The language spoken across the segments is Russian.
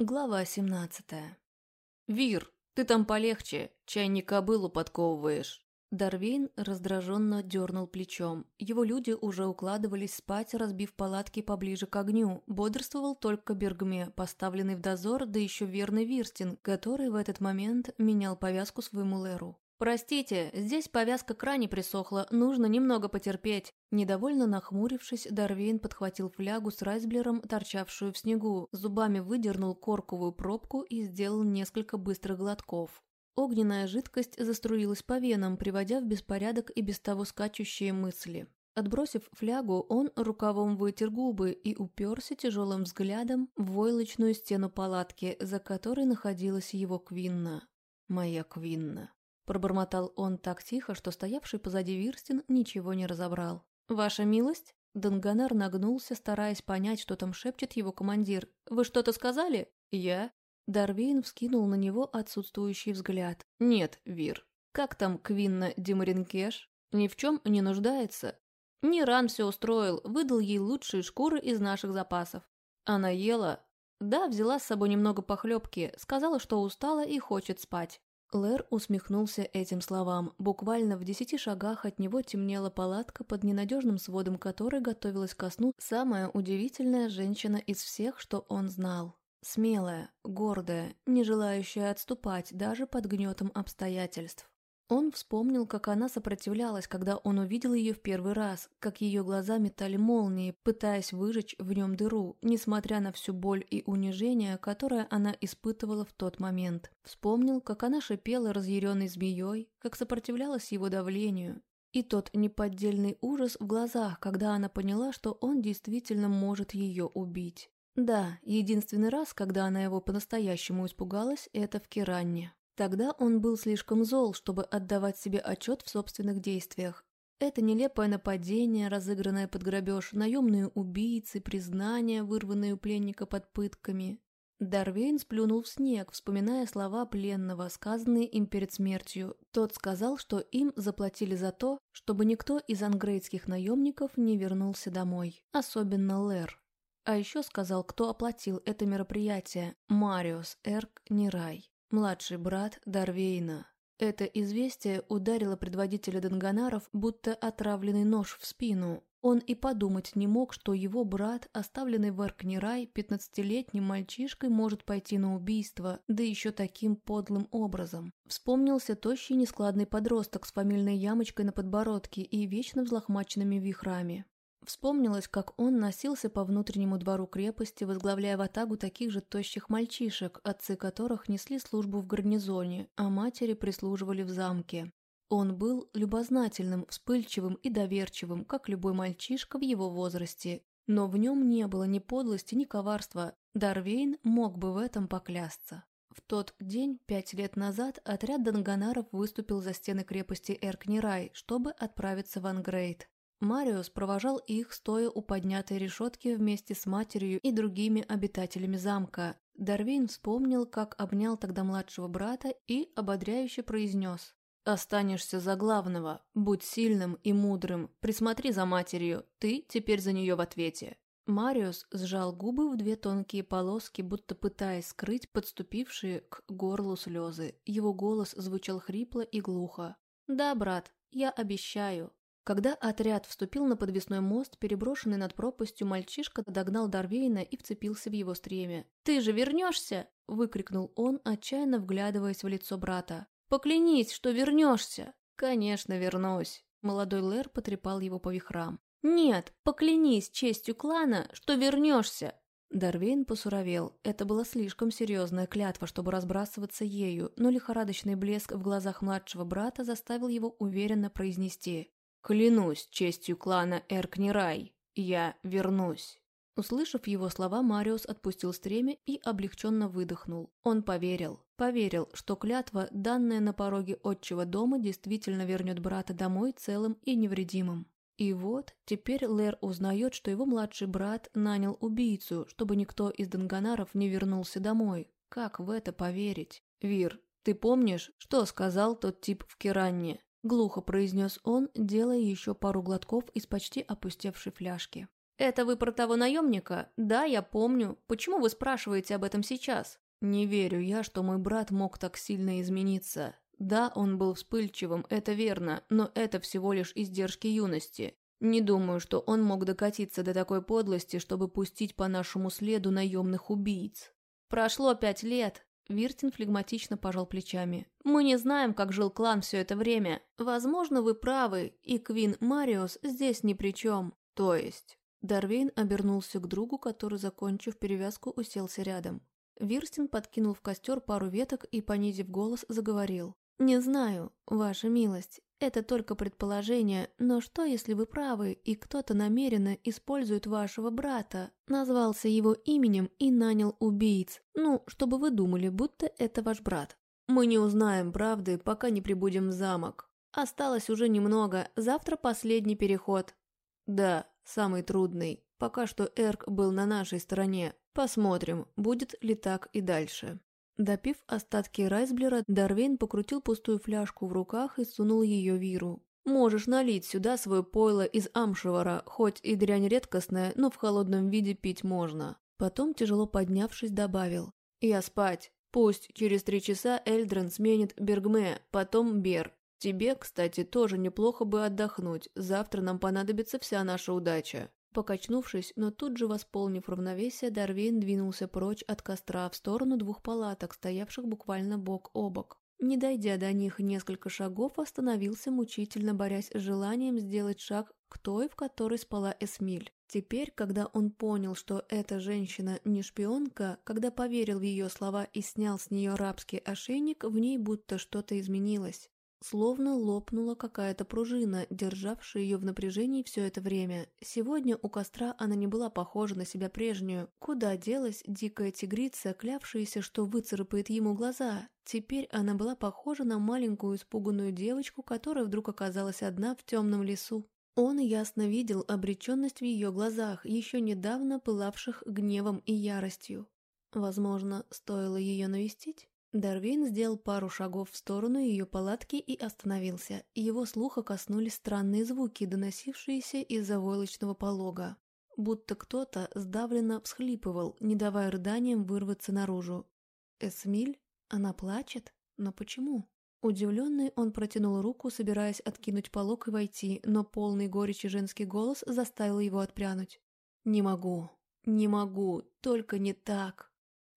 Глава 17 «Вир, ты там полегче, чай не кобылу подковываешь». Дарвейн раздраженно дернул плечом. Его люди уже укладывались спать, разбив палатки поближе к огню. Бодрствовал только Бергме, поставленный в дозор, да еще верный Вирстин, который в этот момент менял повязку своему Леру. «Простите, здесь повязка к присохла, нужно немного потерпеть». Недовольно нахмурившись, Дарвейн подхватил флягу с райсблером, торчавшую в снегу, зубами выдернул корковую пробку и сделал несколько быстрых глотков. Огненная жидкость заструилась по венам, приводя в беспорядок и без того скачущие мысли. Отбросив флягу, он рукавом вытер губы и уперся тяжелым взглядом в войлочную стену палатки, за которой находилась его Квинна. «Моя Квинна». Пробормотал он так тихо, что стоявший позади Вирстин ничего не разобрал. «Ваша милость?» Данганар нагнулся, стараясь понять, что там шепчет его командир. «Вы что-то сказали?» «Я?» Дарвейн вскинул на него отсутствующий взгляд. «Нет, Вир. Как там Квинна Димаринкеш? Ни в чем не нуждается. Ниран все устроил, выдал ей лучшие шкуры из наших запасов. Она ела. Да, взяла с собой немного похлебки, сказала, что устала и хочет спать. Лэр усмехнулся этим словам. Буквально в десяти шагах от него темнела палатка, под ненадежным сводом которой готовилась ко сну самая удивительная женщина из всех, что он знал. Смелая, гордая, не желающая отступать даже под гнетом обстоятельств. Он вспомнил, как она сопротивлялась, когда он увидел ее в первый раз, как ее глаза метали молнии, пытаясь выжечь в нем дыру, несмотря на всю боль и унижение, которое она испытывала в тот момент. Вспомнил, как она шипела разъяренной змеей, как сопротивлялась его давлению, и тот неподдельный ужас в глазах, когда она поняла, что он действительно может ее убить. Да, единственный раз, когда она его по-настоящему испугалась, это в Киранне. Тогда он был слишком зол, чтобы отдавать себе отчет в собственных действиях. Это нелепое нападение, разыгранное под грабеж, наемные убийцы, признания, вырванные у пленника под пытками. Дарвейн сплюнул в снег, вспоминая слова пленного, сказанные им перед смертью. Тот сказал, что им заплатили за то, чтобы никто из ангрейдских наемников не вернулся домой, особенно Лэр. А еще сказал, кто оплатил это мероприятие – Мариус Эрк Нирай младший брат Дарвейна. Это известие ударило предводителя Данганаров, будто отравленный нож в спину. Он и подумать не мог, что его брат, оставленный в Эркнирай, пятнадцатилетним мальчишкой, может пойти на убийство, да еще таким подлым образом. Вспомнился тощий нескладный подросток с фамильной ямочкой на подбородке и вечно взлохмаченными вихрами. Вспомнилось, как он носился по внутреннему двору крепости, возглавляя ватагу таких же тощих мальчишек, отцы которых несли службу в гарнизоне, а матери прислуживали в замке. Он был любознательным, вспыльчивым и доверчивым, как любой мальчишка в его возрасте, но в нем не было ни подлости, ни коварства. Дарвейн мог бы в этом поклясться. В тот день, пять лет назад, отряд Данганаров выступил за стены крепости Эркнирай, чтобы отправиться в Ангрейд. Мариус провожал их, стоя у поднятой решетки вместе с матерью и другими обитателями замка. Дарвин вспомнил, как обнял тогда младшего брата и ободряюще произнес. «Останешься за главного. Будь сильным и мудрым. Присмотри за матерью. Ты теперь за нее в ответе». Мариус сжал губы в две тонкие полоски, будто пытаясь скрыть подступившие к горлу слезы. Его голос звучал хрипло и глухо. «Да, брат, я обещаю. Когда отряд вступил на подвесной мост, переброшенный над пропастью, мальчишка догнал Дарвейна и вцепился в его стремя. «Ты же вернешься?» – выкрикнул он, отчаянно вглядываясь в лицо брата. «Поклянись, что вернешься!» «Конечно, вернусь!» Молодой Лэр потрепал его по вихрам. «Нет, поклянись честью клана, что вернешься!» Дарвейн посуровел. Это была слишком серьезная клятва, чтобы разбрасываться ею, но лихорадочный блеск в глазах младшего брата заставил его уверенно произнести «Клянусь честью клана Эркнирай, я вернусь». Услышав его слова, Мариус отпустил стремя и облегченно выдохнул. Он поверил. Поверил, что клятва, данная на пороге отчего дома, действительно вернет брата домой целым и невредимым. И вот, теперь Лэр узнает, что его младший брат нанял убийцу, чтобы никто из Данганаров не вернулся домой. Как в это поверить? Вир, ты помнишь, что сказал тот тип в Киранне? Глухо произнес он, делая еще пару глотков из почти опустевшей фляжки. «Это вы про того наемника? Да, я помню. Почему вы спрашиваете об этом сейчас?» «Не верю я, что мой брат мог так сильно измениться. Да, он был вспыльчивым, это верно, но это всего лишь издержки юности. Не думаю, что он мог докатиться до такой подлости, чтобы пустить по нашему следу наемных убийц. Прошло пять лет. Виртин флегматично пожал плечами. «Мы не знаем, как жил клан все это время. Возможно, вы правы, и Квин Мариус здесь ни при чем. То есть...» Дарвейн обернулся к другу, который, закончив перевязку, уселся рядом. Вирстин подкинул в костер пару веток и, понизив голос, заговорил. «Не знаю, ваша милость, это только предположение, но что, если вы правы, и кто-то намеренно использует вашего брата, назвался его именем и нанял убийц, ну, чтобы вы думали, будто это ваш брат? Мы не узнаем правды, пока не прибудем в замок. Осталось уже немного, завтра последний переход. Да, самый трудный. Пока что Эрк был на нашей стороне. Посмотрим, будет ли так и дальше. Допив остатки райсблера, Дарвейн покрутил пустую фляжку в руках и сунул ее Виру. «Можешь налить сюда свое пойло из амшевара, хоть и дрянь редкостная, но в холодном виде пить можно». Потом, тяжело поднявшись, добавил. «Я спать. Пусть через три часа Эльдрен сменит Бергме, потом Бер. Тебе, кстати, тоже неплохо бы отдохнуть. Завтра нам понадобится вся наша удача». Покачнувшись, но тут же восполнив равновесие, Дарвейн двинулся прочь от костра в сторону двух палаток, стоявших буквально бок о бок. Не дойдя до них несколько шагов, остановился мучительно, борясь с желанием сделать шаг к той, в которой спала Эсмиль. Теперь, когда он понял, что эта женщина не шпионка, когда поверил в ее слова и снял с нее рабский ошейник, в ней будто что-то изменилось. Словно лопнула какая-то пружина, державшая ее в напряжении все это время. Сегодня у костра она не была похожа на себя прежнюю. Куда делась дикая тигрица, клявшаяся, что выцарапает ему глаза? Теперь она была похожа на маленькую испуганную девочку, которая вдруг оказалась одна в темном лесу. Он ясно видел обреченность в ее глазах, еще недавно пылавших гневом и яростью. Возможно, стоило ее навестить? Дарвин сделал пару шагов в сторону ее палатки и остановился. Его слуха коснулись странные звуки, доносившиеся из-за войлочного полога. Будто кто-то сдавленно всхлипывал, не давая рыданиям вырваться наружу. «Эсмиль? Она плачет? Но почему?» Удивленный, он протянул руку, собираясь откинуть полог и войти, но полный горечи женский голос заставил его отпрянуть. «Не могу, не могу, только не так!»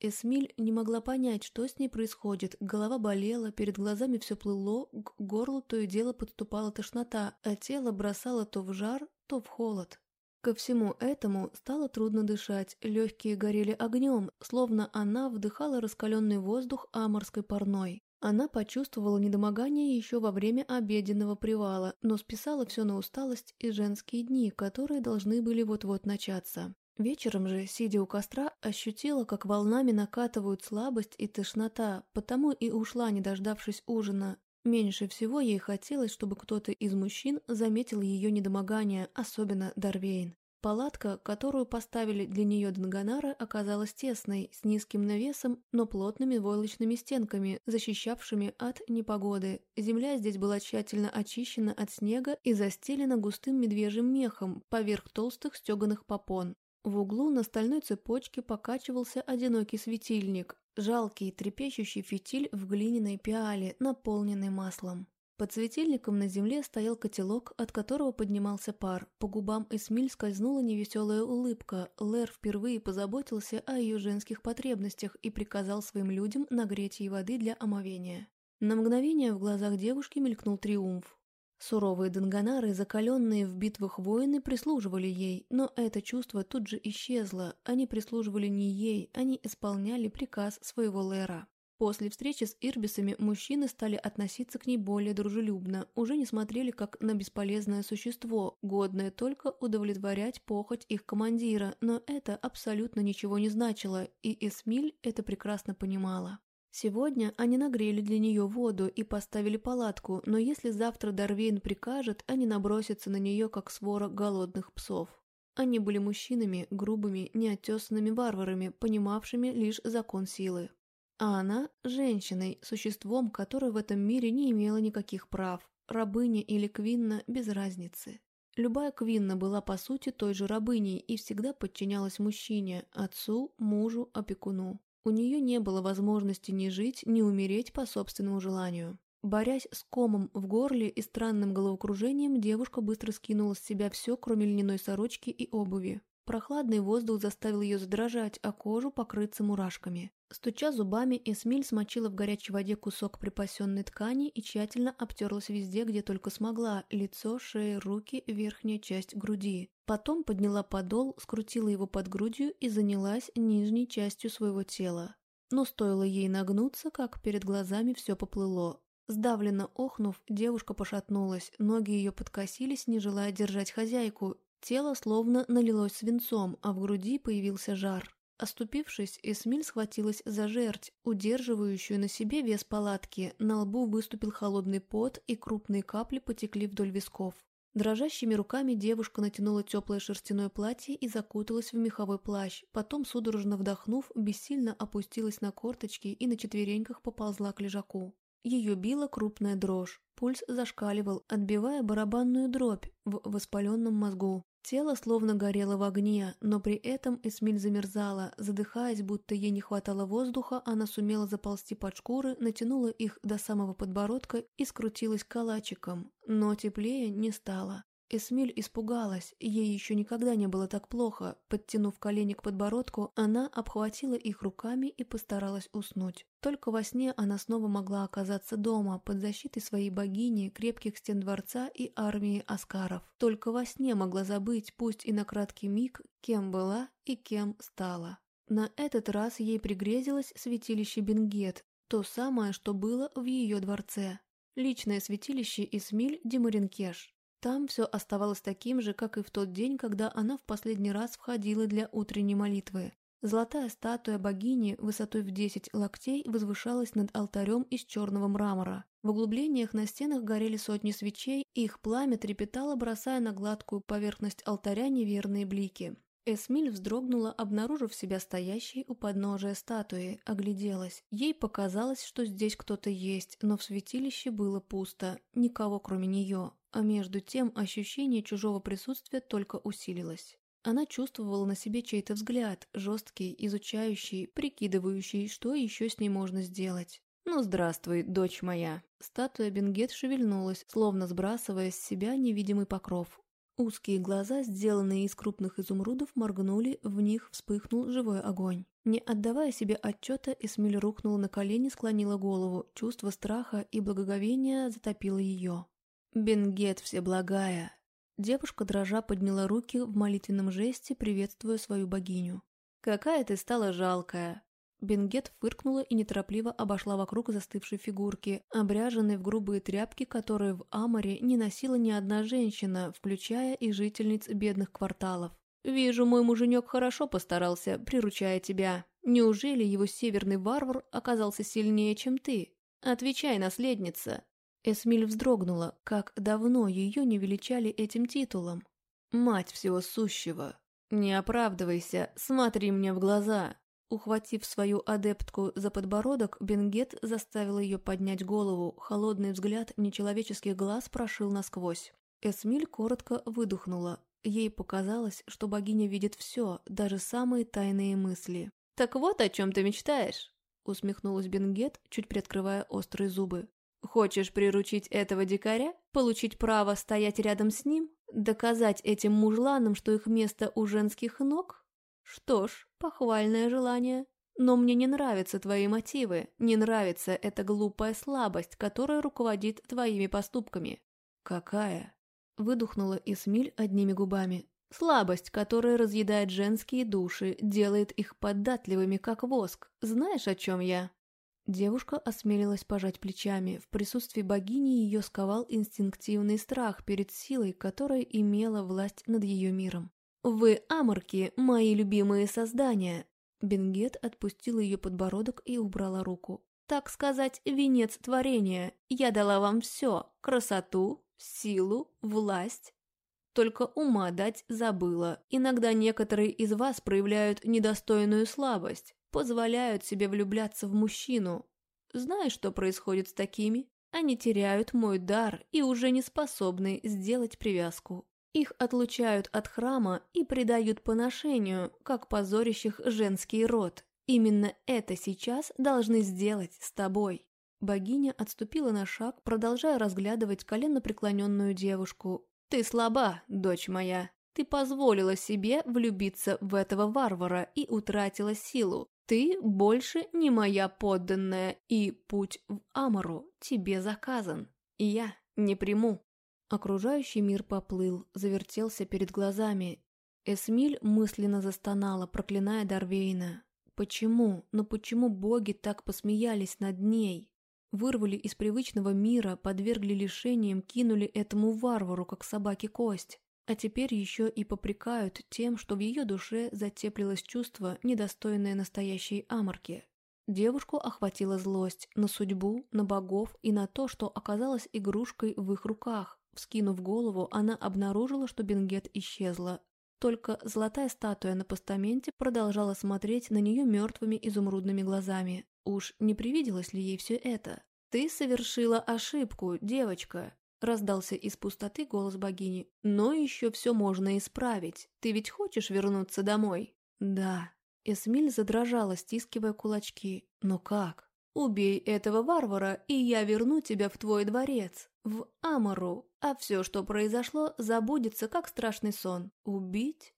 Эсмиль не могла понять, что с ней происходит. Голова болела, перед глазами все плыло, к горлу то и дело подступала тошнота, а тело бросало то в жар, то в холод. Ко всему этому стало трудно дышать, легкие горели огнем, словно она вдыхала раскаленный воздух аморской парной. Она почувствовала недомогание еще во время обеденного привала, но списала все на усталость и женские дни, которые должны были вот-вот начаться. Вечером же, сидя у костра, ощутила, как волнами накатывают слабость и тошнота, потому и ушла, не дождавшись ужина. Меньше всего ей хотелось, чтобы кто-то из мужчин заметил ее недомогание, особенно Дарвейн. Палатка, которую поставили для нее Данганара, оказалась тесной, с низким навесом, но плотными войлочными стенками, защищавшими от непогоды. Земля здесь была тщательно очищена от снега и застелена густым медвежьим мехом поверх толстых стеганых попон. В углу на стальной цепочке покачивался одинокий светильник, жалкий трепещущий фитиль в глиняной пиале, наполненный маслом. Под светильником на земле стоял котелок, от которого поднимался пар. По губам Эсмиль скользнула невеселая улыбка. Лэр впервые позаботился о ее женских потребностях и приказал своим людям нагреть ей воды для омовения. На мгновение в глазах девушки мелькнул триумф. Суровые донганары, закаленные в битвах воины, прислуживали ей, но это чувство тут же исчезло. Они прислуживали не ей, они исполняли приказ своего Лера. После встречи с Ирбисами мужчины стали относиться к ней более дружелюбно, уже не смотрели как на бесполезное существо, годное только удовлетворять похоть их командира, но это абсолютно ничего не значило, и Эсмиль это прекрасно понимала. Сегодня они нагрели для нее воду и поставили палатку, но если завтра Дарвейн прикажет, они набросятся на нее, как свора голодных псов. Они были мужчинами, грубыми, неотесанными варварами, понимавшими лишь закон силы. А она – женщиной, существом, которое в этом мире не имело никаких прав, рабыня или квинна – без разницы. Любая Квинна была по сути той же рабыней и всегда подчинялась мужчине, отцу, мужу, опекуну. У нее не было возможности ни жить, ни умереть по собственному желанию. Борясь с комом в горле и странным головокружением, девушка быстро скинула с себя все, кроме льняной сорочки и обуви. Прохладный воздух заставил ее задрожать, а кожу покрыться мурашками. Стуча зубами, Эсмиль смочила в горячей воде кусок припасенной ткани и тщательно обтерлась везде, где только смогла – лицо, шея, руки, верхняя часть груди. Потом подняла подол, скрутила его под грудью и занялась нижней частью своего тела. Но стоило ей нагнуться, как перед глазами все поплыло. Сдавленно охнув, девушка пошатнулась, ноги ее подкосились, не желая держать хозяйку, Тело словно налилось свинцом, а в груди появился жар. Оступившись, Эсмиль схватилась за жерть, удерживающую на себе вес палатки, на лбу выступил холодный пот, и крупные капли потекли вдоль висков. Дрожащими руками девушка натянула теплое шерстяное платье и закуталась в меховой плащ, потом, судорожно вдохнув, бессильно опустилась на корточки и на четвереньках поползла к лежаку. Ее била крупная дрожь, пульс зашкаливал, отбивая барабанную дробь в воспаленном мозгу. Тело словно горело в огне, но при этом Эсмиль замерзала, задыхаясь, будто ей не хватало воздуха, она сумела заползти под шкуры, натянула их до самого подбородка и скрутилась калачиком, но теплее не стало. Эсмиль испугалась, ей еще никогда не было так плохо. Подтянув колени к подбородку, она обхватила их руками и постаралась уснуть. Только во сне она снова могла оказаться дома, под защитой своей богини, крепких стен дворца и армии аскаров. Только во сне могла забыть, пусть и на краткий миг, кем была и кем стала. На этот раз ей пригрезилось святилище Бенгет, то самое, что было в ее дворце. Личное святилище Исмиль Демаринкеш. Там все оставалось таким же, как и в тот день, когда она в последний раз входила для утренней молитвы. Золотая статуя богини высотой в 10 локтей возвышалась над алтарем из черного мрамора. В углублениях на стенах горели сотни свечей, и их пламя трепетало, бросая на гладкую поверхность алтаря неверные блики. Эсмиль вздрогнула, обнаружив себя стоящей у подножия статуи, огляделась. Ей показалось, что здесь кто-то есть, но в святилище было пусто, никого кроме нее. А между тем ощущение чужого присутствия только усилилось. Она чувствовала на себе чей-то взгляд, жесткий, изучающий, прикидывающий, что еще с ней можно сделать. «Ну, здравствуй, дочь моя!» Статуя Бенгет шевельнулась, словно сбрасывая с себя невидимый покров. Узкие глаза, сделанные из крупных изумрудов, моргнули, в них вспыхнул живой огонь. Не отдавая себе отчета, Эсмиль рухнула на колени, склонила голову. Чувство страха и благоговения затопило ее. «Бенгет всеблагая!» Девушка дрожа подняла руки в молитвенном жесте, приветствуя свою богиню. «Какая ты стала жалкая!» Бенгет фыркнула и неторопливо обошла вокруг застывшей фигурки, обряженной в грубые тряпки, которые в Аморе не носила ни одна женщина, включая и жительниц бедных кварталов. «Вижу, мой муженек хорошо постарался, приручая тебя. Неужели его северный варвар оказался сильнее, чем ты? Отвечай, наследница!» Эсмиль вздрогнула, как давно ее не величали этим титулом. «Мать всего сущего! Не оправдывайся, смотри мне в глаза!» Ухватив свою адептку за подбородок, Бенгет заставил ее поднять голову, холодный взгляд нечеловеческих глаз прошил насквозь. Эсмиль коротко выдохнула. Ей показалось, что богиня видит все, даже самые тайные мысли. «Так вот о чем ты мечтаешь!» усмехнулась Бенгет, чуть приоткрывая острые зубы. Хочешь приручить этого дикаря? Получить право стоять рядом с ним? Доказать этим мужланам, что их место у женских ног? Что ж, похвальное желание. Но мне не нравятся твои мотивы, не нравится эта глупая слабость, которая руководит твоими поступками. Какая? Выдохнула Исмиль одними губами. Слабость, которая разъедает женские души, делает их податливыми, как воск. Знаешь, о чем я? Девушка осмелилась пожать плечами. В присутствии богини ее сковал инстинктивный страх перед силой, которая имела власть над ее миром. «Вы, аморки, мои любимые создания!» Бенгет отпустила ее подбородок и убрала руку. «Так сказать, венец творения. Я дала вам все – красоту, силу, власть. Только ума дать забыла. Иногда некоторые из вас проявляют недостойную слабость позволяют себе влюбляться в мужчину. Знаешь, что происходит с такими? Они теряют мой дар и уже не способны сделать привязку. Их отлучают от храма и предают поношению, как позорящих женский род. Именно это сейчас должны сделать с тобой. Богиня отступила на шаг, продолжая разглядывать коленно преклоненную девушку. «Ты слаба, дочь моя. Ты позволила себе влюбиться в этого варвара и утратила силу. Ты больше не моя подданная, и путь в Амару тебе заказан. Я не приму». Окружающий мир поплыл, завертелся перед глазами. Эсмиль мысленно застонала, проклиная Дарвейна. Почему, но почему боги так посмеялись над ней? Вырвали из привычного мира, подвергли лишениям, кинули этому варвару, как собаке кость. А теперь еще и попрекают тем, что в ее душе затеплилось чувство, недостойное настоящей аморки. Девушку охватила злость на судьбу, на богов и на то, что оказалась игрушкой в их руках. Вскинув голову, она обнаружила, что Бенгет исчезла. Только золотая статуя на постаменте продолжала смотреть на нее мертвыми изумрудными глазами. Уж не привиделось ли ей все это? «Ты совершила ошибку, девочка», — раздался из пустоты голос богини. «Но еще все можно исправить. Ты ведь хочешь вернуться домой?» «Да». Эсмиль задрожала, стискивая кулачки. «Но как?» Убей этого варвара, и я верну тебя в твой дворец, в Амару, а все, что произошло, забудется, как страшный сон. Убить?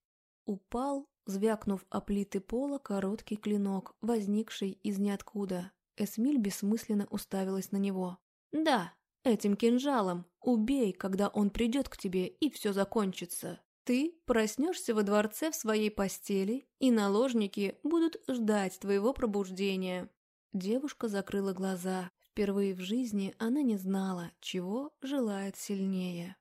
Упал, звякнув о плиты пола, короткий клинок, возникший из ниоткуда. Эсмиль бессмысленно уставилась на него. «Да, этим кинжалом. Убей, когда он придет к тебе, и все закончится. Ты проснешься во дворце в своей постели, и наложники будут ждать твоего пробуждения. Девушка закрыла глаза. Впервые в жизни она не знала, чего желает сильнее.